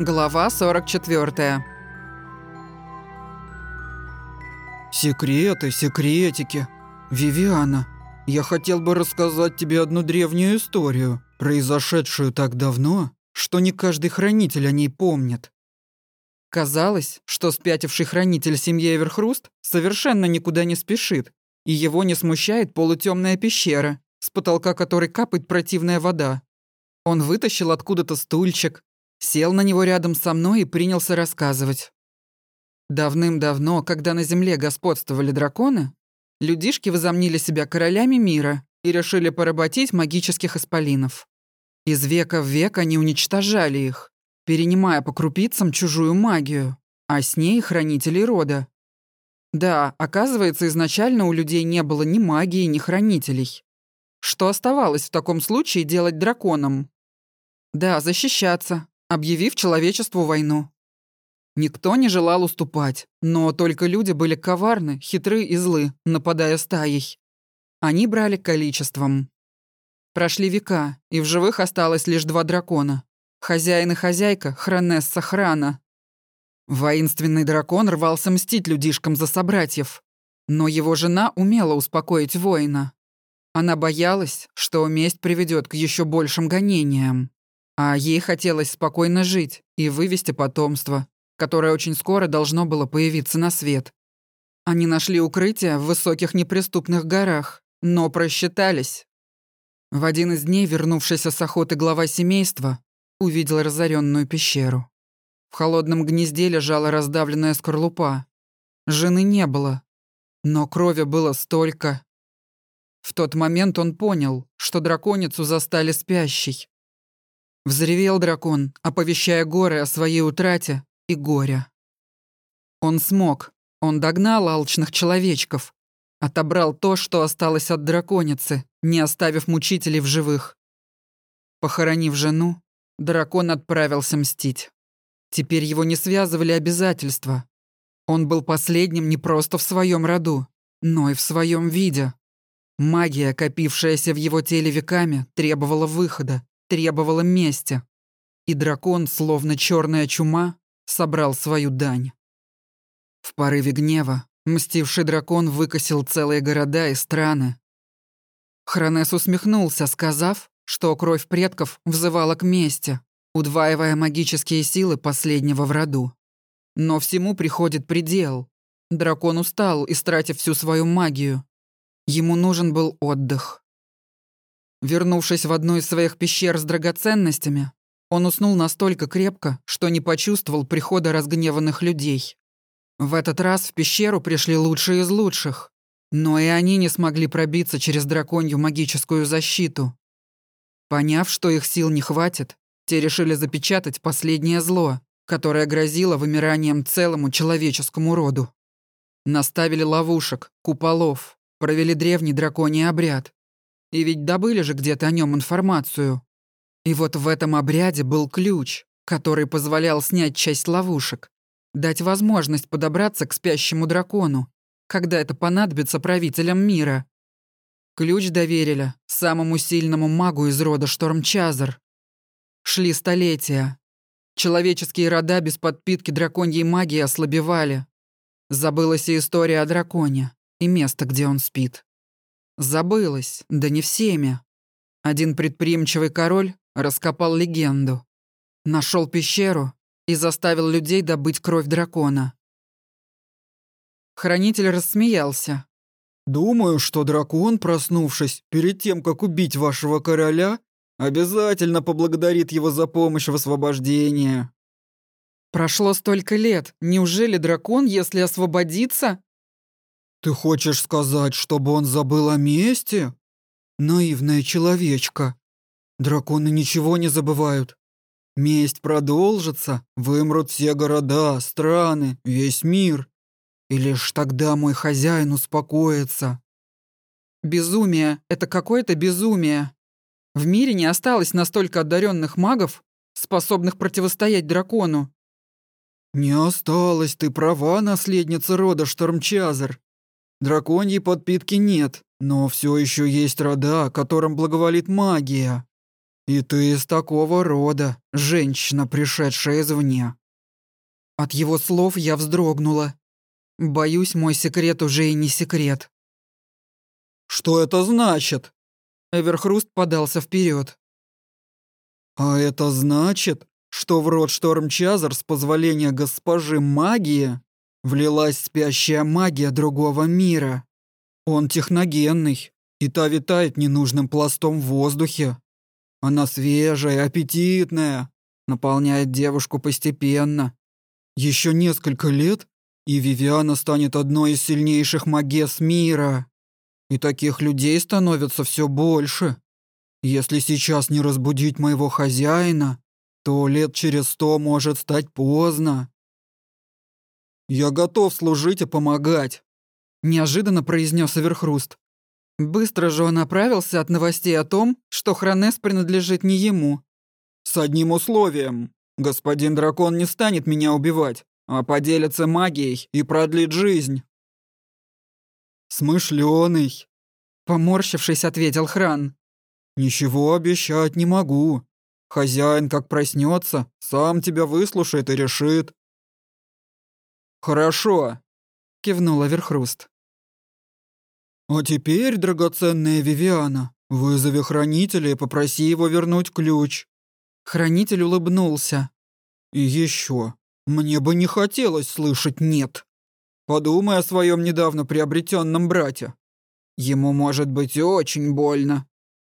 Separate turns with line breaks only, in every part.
Глава 44.
Секреты, секретики. Вивиана, я хотел бы рассказать тебе одну древнюю историю, произошедшую так давно, что не каждый хранитель о ней помнит.
Казалось, что спятивший хранитель семьи Эверхруст совершенно никуда не спешит, и его не смущает полутемная пещера, с потолка которой капает противная вода. Он вытащил откуда-то стульчик, Сел на него рядом со мной и принялся рассказывать. Давным-давно, когда на Земле господствовали драконы, людишки возомнили себя королями мира и решили поработить магических исполинов. Из века в век они уничтожали их, перенимая по крупицам чужую магию, а с ней хранителей рода. Да, оказывается, изначально у людей не было ни магии, ни хранителей. Что оставалось в таком случае делать драконам? Да, защищаться, объявив человечеству войну. Никто не желал уступать, но только люди были коварны, хитры и злы, нападая стаей. Они брали количеством. Прошли века, и в живых осталось лишь два дракона. Хозяин и хозяйка Хронесса Храна. Воинственный дракон рвался мстить людишкам за собратьев, но его жена умела успокоить воина. Она боялась, что месть приведет к еще большим гонениям. А ей хотелось спокойно жить и вывести потомство, которое очень скоро должно было появиться на свет. Они нашли укрытие в высоких неприступных горах, но просчитались. В один из дней, вернувшийся с охоты глава семейства, увидел разоренную пещеру. В холодном гнезде лежала раздавленная скорлупа. Жены не было, но крови было столько. В тот момент он понял, что драконицу застали спящей, Взревел дракон, оповещая горы о своей утрате и горе. Он смог. Он догнал алчных человечков. Отобрал то, что осталось от драконицы, не оставив мучителей в живых. Похоронив жену, дракон отправился мстить. Теперь его не связывали обязательства. Он был последним не просто в своем роду, но и в своем виде. Магия, копившаяся в его теле веками, требовала выхода, требовала мести. И дракон, словно черная чума, собрал свою дань. В порыве гнева мстивший дракон выкосил целые города и страны. Хронес усмехнулся, сказав, что кровь предков взывала к мести, удваивая магические силы последнего в роду. Но всему приходит предел. Дракон устал, истратив всю свою магию. Ему нужен был отдых. Вернувшись в одну из своих пещер с драгоценностями, он уснул настолько крепко, что не почувствовал прихода разгневанных людей. В этот раз в пещеру пришли лучшие из лучших, но и они не смогли пробиться через драконью магическую защиту. Поняв, что их сил не хватит, те решили запечатать последнее зло, которое грозило вымиранием целому человеческому роду. Наставили ловушек, куполов, провели древний драконий обряд, и ведь добыли же где-то о нем информацию. И вот в этом обряде был ключ, который позволял снять часть ловушек, дать возможность подобраться к спящему дракону, когда это понадобится правителям мира. Ключ доверили самому сильному магу из рода Штормчазер. Шли столетия. Человеческие рода без подпитки драконьей магии ослабевали. Забылась и история о драконе, и место, где он спит. Забылось, да не всеми. Один предприимчивый король раскопал легенду. Нашел пещеру и заставил людей добыть кровь дракона. Хранитель рассмеялся.
«Думаю, что дракон, проснувшись, перед тем, как убить вашего короля, обязательно поблагодарит его за помощь в освобождении».
«Прошло столько лет. Неужели дракон, если освободится,
«Ты хочешь сказать, чтобы он забыл о мести?» «Наивная человечка. Драконы ничего не забывают. Месть продолжится, вымрут все города, страны, весь мир. И лишь тогда мой хозяин успокоится».
«Безумие — это какое-то безумие. В мире не осталось настолько одаренных магов, способных противостоять дракону».
«Не осталось, ты права, наследница рода Штормчазер. Драконьей подпитки нет, но все еще есть рода, которым благоволит магия. И ты из такого рода, женщина, пришедшая извне.
От его слов я вздрогнула. Боюсь, мой секрет уже и не секрет.
Что это значит?
Эверхруст подался вперед.
А это значит, что в рот Штормчазер с позволения госпожи магии влилась спящая магия другого мира. Он техногенный, и та витает ненужным пластом в воздухе. Она свежая, аппетитная, наполняет девушку постепенно. Еще несколько лет, и Вивиана станет одной из сильнейших магес мира. И таких людей становится все больше. Если сейчас не разбудить моего хозяина, то лет через сто может стать поздно. «Я готов служить и помогать», — неожиданно произнес Эверхруст.
Быстро же он оправился от новостей о том, что Хронес принадлежит не ему.
«С одним условием. Господин дракон не станет меня убивать, а поделится магией и продлит жизнь». «Смышлёный», —
поморщившись, ответил Хран.
«Ничего обещать не могу. Хозяин, как проснется, сам тебя выслушает и решит». «Хорошо», — кивнула Верхруст. «А теперь, драгоценная Вивиана, вызови хранителя и попроси его вернуть ключ».
Хранитель улыбнулся.
«И еще, мне бы не хотелось слышать «нет». Подумай о своем недавно приобретенном брате. Ему может быть очень больно.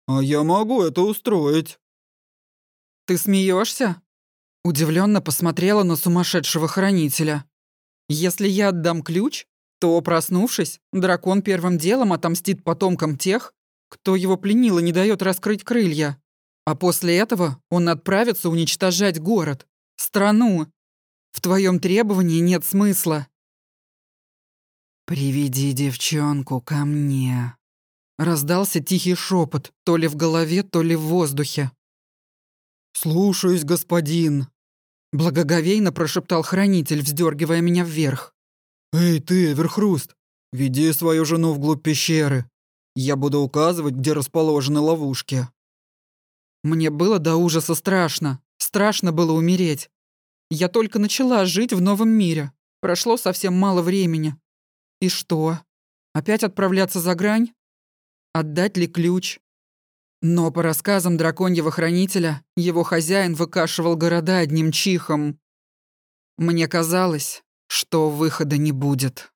А я могу это устроить».
«Ты смеешься? Удивленно посмотрела на сумасшедшего хранителя. «Если я отдам ключ, то, проснувшись, дракон первым делом отомстит потомкам тех, кто его пленил и не дает раскрыть крылья. А после этого он отправится уничтожать город, страну. В твоем требовании нет смысла. «Приведи девчонку ко мне», — раздался тихий шепот, то ли в голове, то ли в воздухе.
«Слушаюсь, господин», —
благоговейно прошептал хранитель, вздергивая меня вверх.
«Эй ты, Верхруст, веди свою жену вглубь пещеры. Я буду указывать, где расположены ловушки».
Мне было до ужаса страшно. Страшно было умереть. Я только начала жить в новом мире. Прошло совсем мало времени. И что? Опять отправляться за грань? Отдать ли ключ? Но по рассказам драконьего хранителя, его хозяин выкашивал города одним чихом. Мне казалось, что выхода не будет.